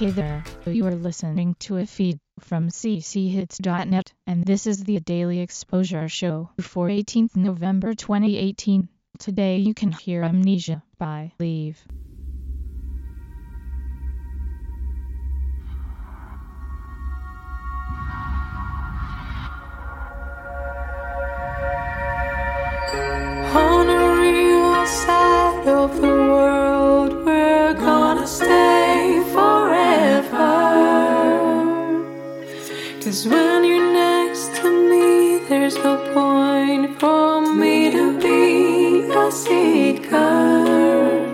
Hey there, you are listening to a feed from cchits.net, and this is the Daily Exposure Show for 18th November 2018. Today you can hear Amnesia by Leave. On a to me, there's no point for me to be a seeker.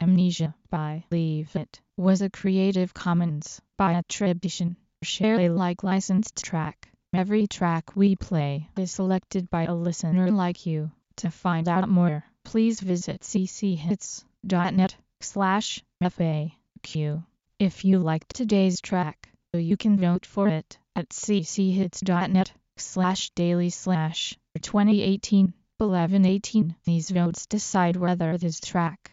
Amnesia by Leave It. Was a Creative Commons by attribution. Share Alike licensed track. Every track we play is selected by a listener like you. To find out more, please visit cchits.net slash FAQ. If you liked today's track, you can vote for it at cchits.net slash daily slash 2018 1118. These votes decide whether this track